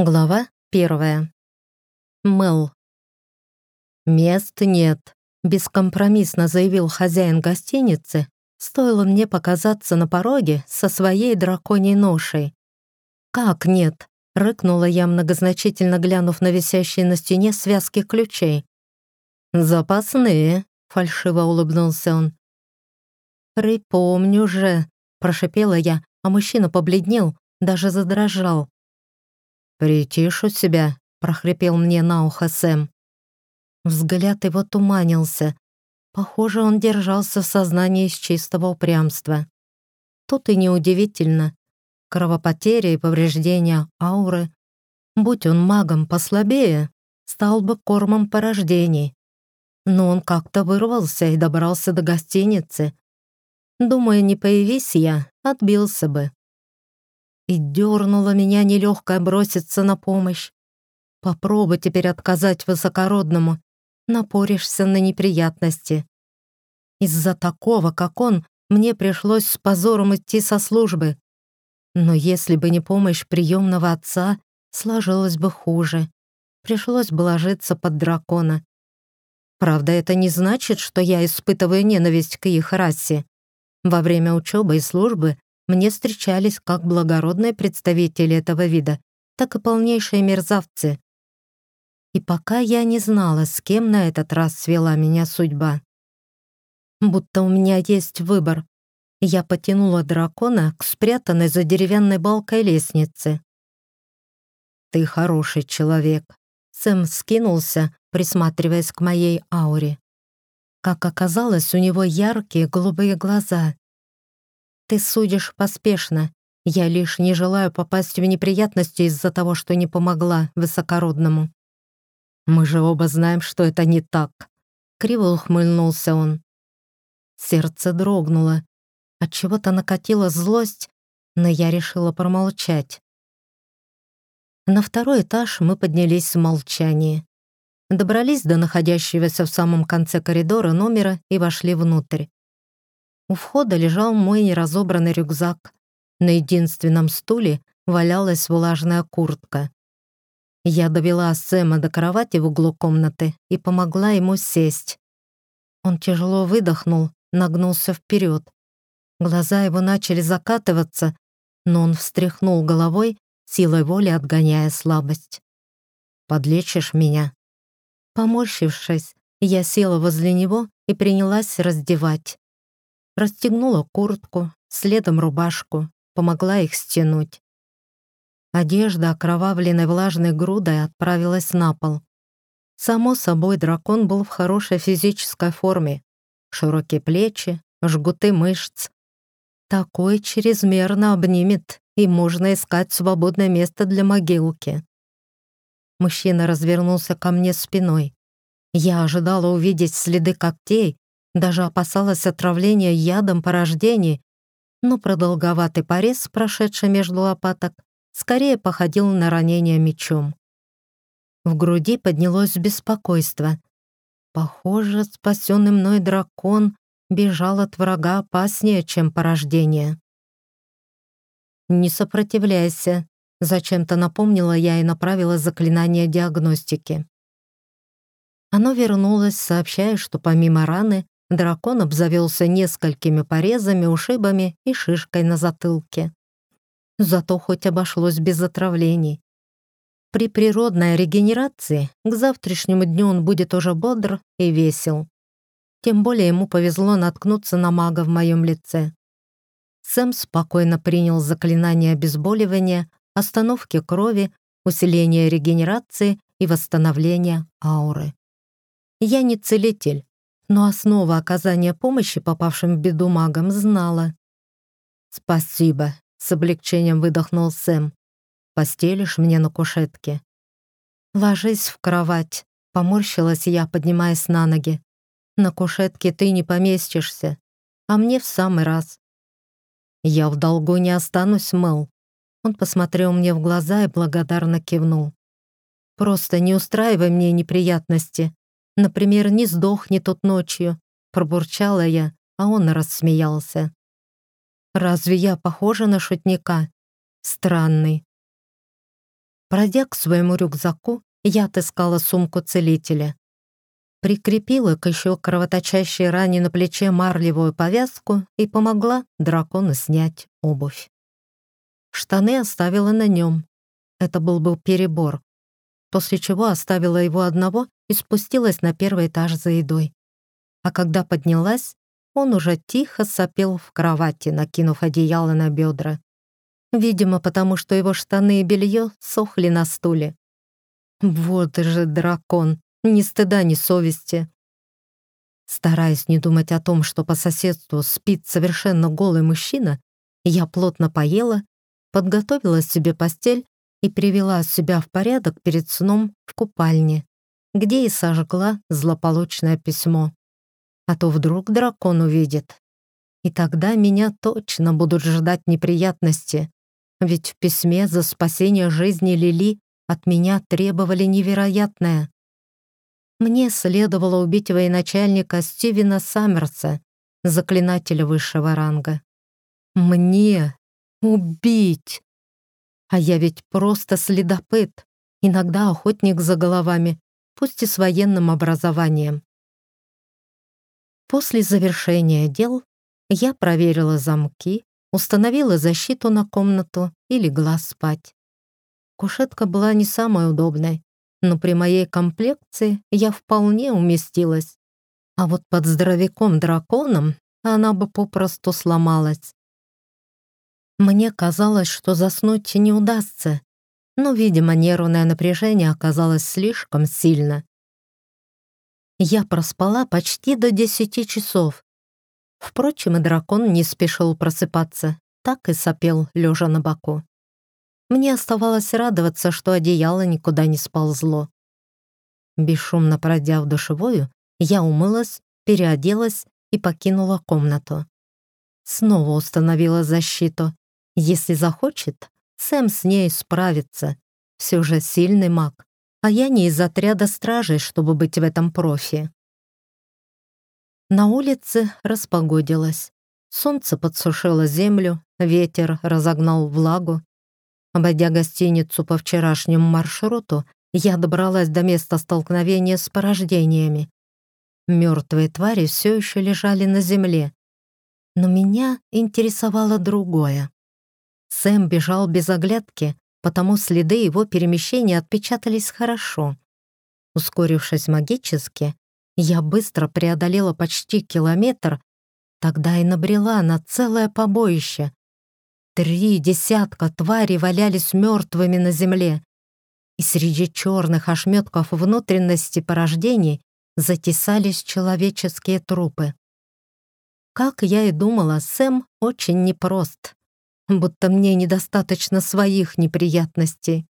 Глава первая. Мэл. «Мест нет», — бескомпромиссно заявил хозяин гостиницы, стоило мне показаться на пороге со своей драконьей ношей. «Как нет?» — рыкнула я, многозначительно глянув на висящие на стене связки ключей. «Запасные», — фальшиво улыбнулся он. «Припомню же», — прошипела я, а мужчина побледнел, даже задрожал. «Притишу себя», — прохрипел мне на ухо Сэм. Взгляд его туманился. Похоже, он держался в сознании из чистого упрямства. Тут и неудивительно. Кровопотери и повреждения ауры. Будь он магом послабее, стал бы кормом порождений. Но он как-то вырвался и добрался до гостиницы. Думаю, не появись я, отбился бы и дернула меня нелегкая броситься на помощь. Попробуй теперь отказать высокородному, напоришься на неприятности. Из-за такого, как он, мне пришлось с позором идти со службы. Но если бы не помощь приемного отца, сложилось бы хуже. Пришлось бы ложиться под дракона. Правда, это не значит, что я испытываю ненависть к их расе. Во время учебы и службы мне встречались как благородные представители этого вида, так и полнейшие мерзавцы. И пока я не знала, с кем на этот раз свела меня судьба. Будто у меня есть выбор. Я потянула дракона к спрятанной за деревянной балкой лестнице. «Ты хороший человек», — Сэм скинулся, присматриваясь к моей ауре. Как оказалось, у него яркие голубые глаза, ты судишь поспешно. Я лишь не желаю попасть в неприятности из-за того, что не помогла высокородному. Мы же оба знаем, что это не так. Криво ухмыльнулся он. Сердце дрогнуло. От чего-то накатила злость, но я решила промолчать. На второй этаж мы поднялись в молчании. Добрались до находящегося в самом конце коридора номера и вошли внутрь. У входа лежал мой неразобранный рюкзак. На единственном стуле валялась влажная куртка. Я довела Сэма до кровати в углу комнаты и помогла ему сесть. Он тяжело выдохнул, нагнулся вперед. Глаза его начали закатываться, но он встряхнул головой, силой воли отгоняя слабость. «Подлечишь меня?» Поморщившись, я села возле него и принялась раздевать. Расстегнула куртку, следом рубашку, помогла их стянуть. Одежда, окровавленной влажной грудой, отправилась на пол. Само собой, дракон был в хорошей физической форме. Широкие плечи, жгуты мышц. Такой чрезмерно обнимет, и можно искать свободное место для могилки. Мужчина развернулся ко мне спиной. Я ожидала увидеть следы когтей, даже опасалась отравления ядом по рождении, но продолговатый порез, прошедший между лопаток, скорее походил на ранение мечом. В груди поднялось беспокойство. Похоже, спасенный мной дракон бежал от врага опаснее, чем порождение. «Не сопротивляйся», — зачем-то напомнила я и направила заклинание диагностики. Оно вернулось, сообщая, что помимо раны Дракон обзавелся несколькими порезами, ушибами и шишкой на затылке. Зато хоть обошлось без отравлений. При природной регенерации к завтрашнему дню он будет уже бодр и весел. Тем более ему повезло наткнуться на мага в моем лице. Сэм спокойно принял заклинание обезболивания, остановки крови, усиления регенерации и восстановления ауры. Я не целитель, но основа оказания помощи попавшим в беду магам знала. «Спасибо», — с облегчением выдохнул Сэм. «Постелишь мне на кушетке?» «Ложись в кровать», — поморщилась я, поднимаясь на ноги. «На кушетке ты не поместишься, а мне в самый раз». «Я в долгу не останусь, Мэл». Он посмотрел мне в глаза и благодарно кивнул. «Просто не устраивай мне неприятности. Например, не сдохни тут ночью, пробурчала я, а он рассмеялся. Разве я похожа на шутника? Странный. Пройдя к своему рюкзаку, я отыскала сумку целителя. Прикрепила к еще кровоточащей ране на плече марлевую повязку и помогла дракону снять обувь. Штаны оставила на нем. Это был бы перебор. После чего оставила его одного и спустилась на первый этаж за едой. А когда поднялась, он уже тихо сопел в кровати, накинув одеяло на бедра. Видимо, потому что его штаны и белье сохли на стуле. Вот же дракон, ни стыда, ни совести. Стараясь не думать о том, что по соседству спит совершенно голый мужчина, я плотно поела, подготовила себе постель и привела себя в порядок перед сном в купальне, где и сожгла злополучное письмо. А то вдруг дракон увидит. И тогда меня точно будут ждать неприятности, ведь в письме за спасение жизни Лили от меня требовали невероятное. Мне следовало убить военачальника Стивена Саммерса, заклинателя высшего ранга. Мне убить! А я ведь просто следопыт, иногда охотник за головами, пусть и с военным образованием. После завершения дел я проверила замки, установила защиту на комнату и легла спать. Кушетка была не самой удобной, но при моей комплекции я вполне уместилась. А вот под здоровяком-драконом она бы попросту сломалась. Мне казалось, что заснуть не удастся, но, видимо, нервное напряжение оказалось слишком сильно. Я проспала почти до десяти часов. Впрочем, и дракон не спешил просыпаться, так и сопел, лежа на боку. Мне оставалось радоваться, что одеяло никуда не сползло. Бесшумно пройдя в душевую, я умылась, переоделась и покинула комнату. Снова установила защиту. Если захочет, Сэм с ней справится. Все же сильный маг. А я не из отряда стражей, чтобы быть в этом профи. На улице распогодилось. Солнце подсушило землю, ветер разогнал влагу, Обойдя гостиницу по вчерашнему маршруту, я добралась до места столкновения с порождениями. Мертвые твари все еще лежали на земле. Но меня интересовало другое. Сэм бежал без оглядки, потому следы его перемещения отпечатались хорошо. Ускорившись магически, я быстро преодолела почти километр, тогда и набрела на целое побоище, Три десятка тварей валялись мертвыми на земле, и среди черных ошметков внутренности порождений затесались человеческие трупы. Как я и думала, Сэм очень непрост, будто мне недостаточно своих неприятностей.